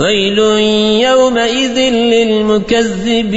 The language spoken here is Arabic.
ويل يومئذ للمكذبين.